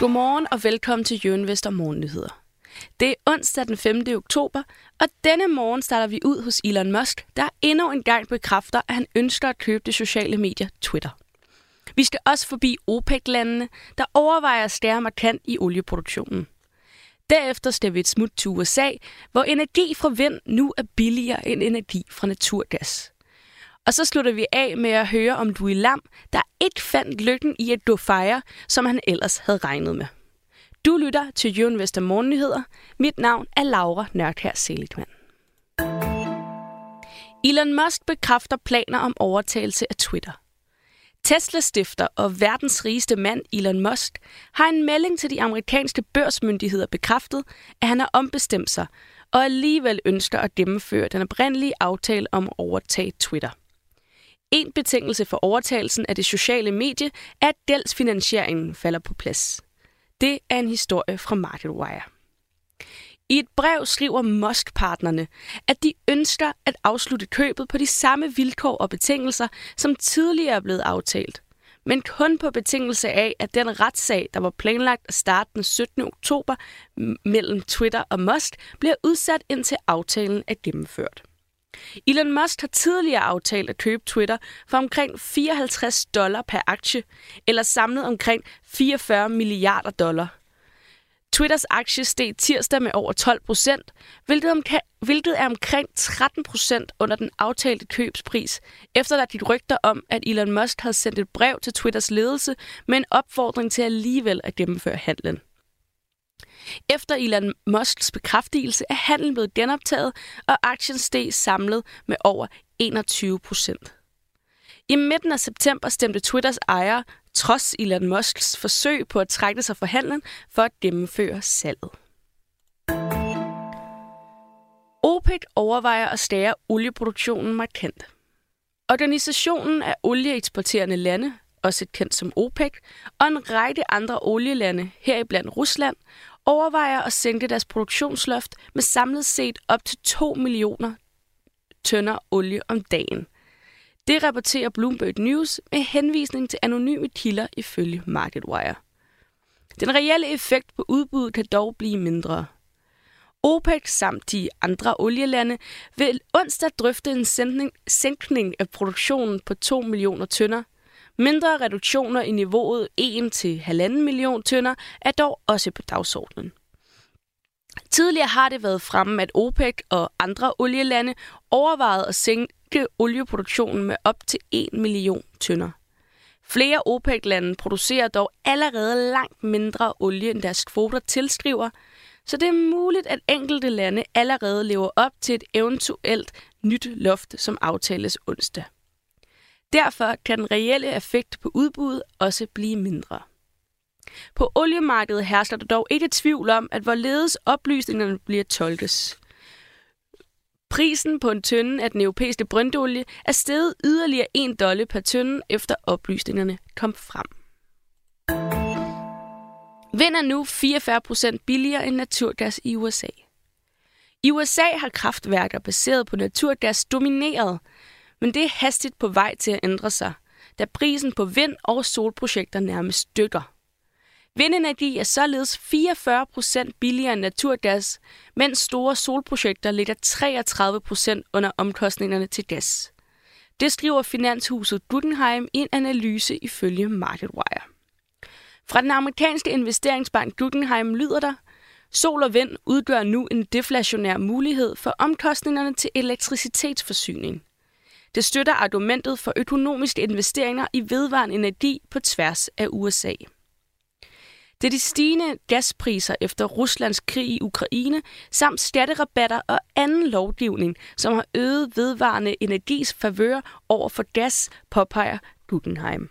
Godmorgen og velkommen til Jørgen Vester Morgennyheder. Det er onsdag den 5. oktober, og denne morgen starter vi ud hos Elon Musk, der endnu en gang bekræfter, at han ønsker at købe det sociale medier Twitter. Vi skal også forbi OPEC-landene, der overvejer at stærre markant i olieproduktionen. Derefter skal vi et smut til USA, hvor energi fra vind nu er billigere end energi fra naturgas. Og så slutter vi af med at høre om Louis Lam, der ikke fandt lykken i at du fejre, som han ellers havde regnet med. Du lytter til Jørgen Vester Morgennyheder. Mit navn er Laura Nørkær Seligman. Elon Musk bekræfter planer om overtagelse af Twitter. Tesla-stifter og verdens rigeste mand Elon Musk har en melding til de amerikanske børsmyndigheder bekræftet, at han har ombestemt sig og alligevel ønsker at gennemføre den oprindelige aftale om at overtage Twitter. En betingelse for overtagelsen af det sociale medie er, at gældsfinansieringen falder på plads. Det er en historie fra MarketWire. I et brev skriver Musk-partnerne, at de ønsker at afslutte købet på de samme vilkår og betingelser, som tidligere er blevet aftalt. Men kun på betingelse af, at den retssag, der var planlagt at starte den 17. oktober mellem Twitter og Musk, bliver udsat indtil aftalen er gennemført. Elon Musk har tidligere aftalt at købe Twitter for omkring 54 dollar per aktie, eller samlet omkring 44 milliarder dollar. Twitters aktie steg tirsdag med over 12 procent, hvilket, hvilket er omkring 13 procent under den aftalte købspris, efter der gik rygter om, at Elon Musk havde sendt et brev til Twitters ledelse med en opfordring til alligevel at gennemføre handlen. Efter Elon Musks bekræftelse er handlen blevet genoptaget, og aktien steg samlet med over 21 procent. I midten af september stemte Twitters ejer, trods Elon Musks forsøg på at trække sig fra handlen, for at gennemføre salget. OPEC overvejer at stære olieproduktionen markant. Organisationen af olieeksporterende lande, også kendt som OPEC, og en række andre olielande, heriblandt Rusland, overvejer at sænke deres produktionsloft med samlet set op til 2 millioner tønder olie om dagen. Det rapporterer Bloomberg News med henvisning til anonyme kilder ifølge MarketWire. Den reelle effekt på udbuddet kan dog blive mindre. OPEC samt de andre olielande vil onsdag drøfte en sænkning af produktionen på 2 millioner tønder – Mindre reduktioner i niveauet 1-1,5 million tønder er dog også på dagsordenen. Tidligere har det været fremme, at OPEC og andre olielande overvejede at sænke olieproduktionen med op til 1 million tønder. Flere OPEC-lande producerer dog allerede langt mindre olie, end deres kvoter tilskriver, så det er muligt, at enkelte lande allerede lever op til et eventuelt nyt loft, som aftales onsdag. Derfor kan den reelle effekt på udbuddet også blive mindre. På oliemarkedet hersker der dog ikke tvivl om, at hvorledes oplysningerne bliver tolkes. Prisen på en tønde af den europæiske brøndolie er steget yderligere 1 dollar per tønde, efter oplysningerne kom frem. Vind er nu 44% billigere end naturgas i USA. I USA har kraftværker baseret på naturgas domineret, men det er hastigt på vej til at ændre sig, da prisen på vind- og solprojekter nærmest dykker. Vindenergi er således 44 procent billigere end naturgas, mens store solprojekter ligger 33 procent under omkostningerne til gas. Det skriver finanshuset Guggenheim i en analyse ifølge MarketWire. Fra den amerikanske investeringsbank Guggenheim lyder der, Sol og vind udgør nu en deflationær mulighed for omkostningerne til elektricitetsforsyning. Det støtter argumentet for økonomiske investeringer i vedvarende energi på tværs af USA. Det er de stigende gaspriser efter Ruslands krig i Ukraine, samt skatterabatter og anden lovgivning, som har øget vedvarende energis favør over for gas, påpeger Guggenheim.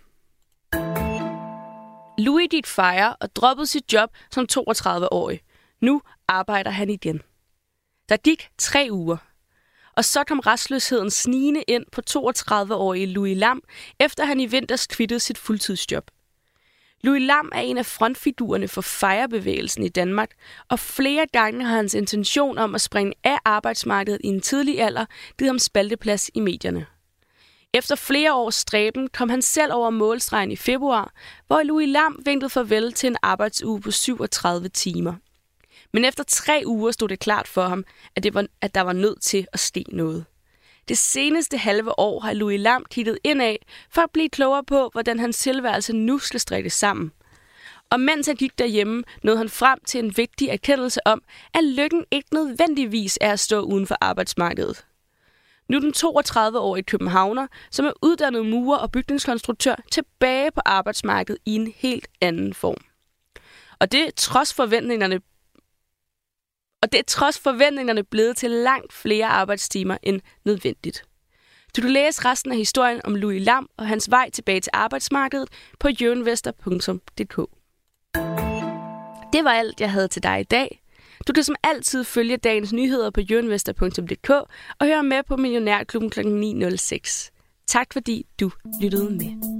Louis gik fejre og droppede sit job som 32-årig. Nu arbejder han igen. Der gik tre uger, og så kom restløsheden snigende ind på 32-årige Louis Lam, efter han i vinters kvittede sit fuldtidsjob. Louis Lam er en af frontfigurerne for fejrebevægelsen i Danmark, og flere gange har hans intention om at springe af arbejdsmarkedet i en tidlig alder givet ham spalteplads i medierne. Efter flere års stræben kom han selv over målstregen i februar, hvor Louis Lam vinkede farvel til en arbejdsuge på 37 timer. Men efter tre uger stod det klart for ham, at, det var, at der var nødt til at ske noget. Det seneste halve år har Louis Lam kigget indad for at blive klogere på, hvordan hans tilværelse nu skal strikkes sammen. Og mens han gik derhjemme, nåede han frem til en vigtig erkendelse om, at lykken ikke nødvendigvis er at stå uden for arbejdsmarkedet. Nu er den 32-årige københavner, som er uddannet murer og bygningskonstruktør, tilbage på arbejdsmarkedet i en helt anden form. Og det trods forventningerne og det er trods forventningerne blevet til langt flere arbejdstimer end nødvendigt. Du kan læse resten af historien om Louis Lam og hans vej tilbage til arbejdsmarkedet på jørenvester.dk. Det var alt, jeg havde til dig i dag. Du kan som altid følge dagens nyheder på jørenvester.dk og høre med på Millionærklubben kl. 9.06. Tak fordi du lyttede med.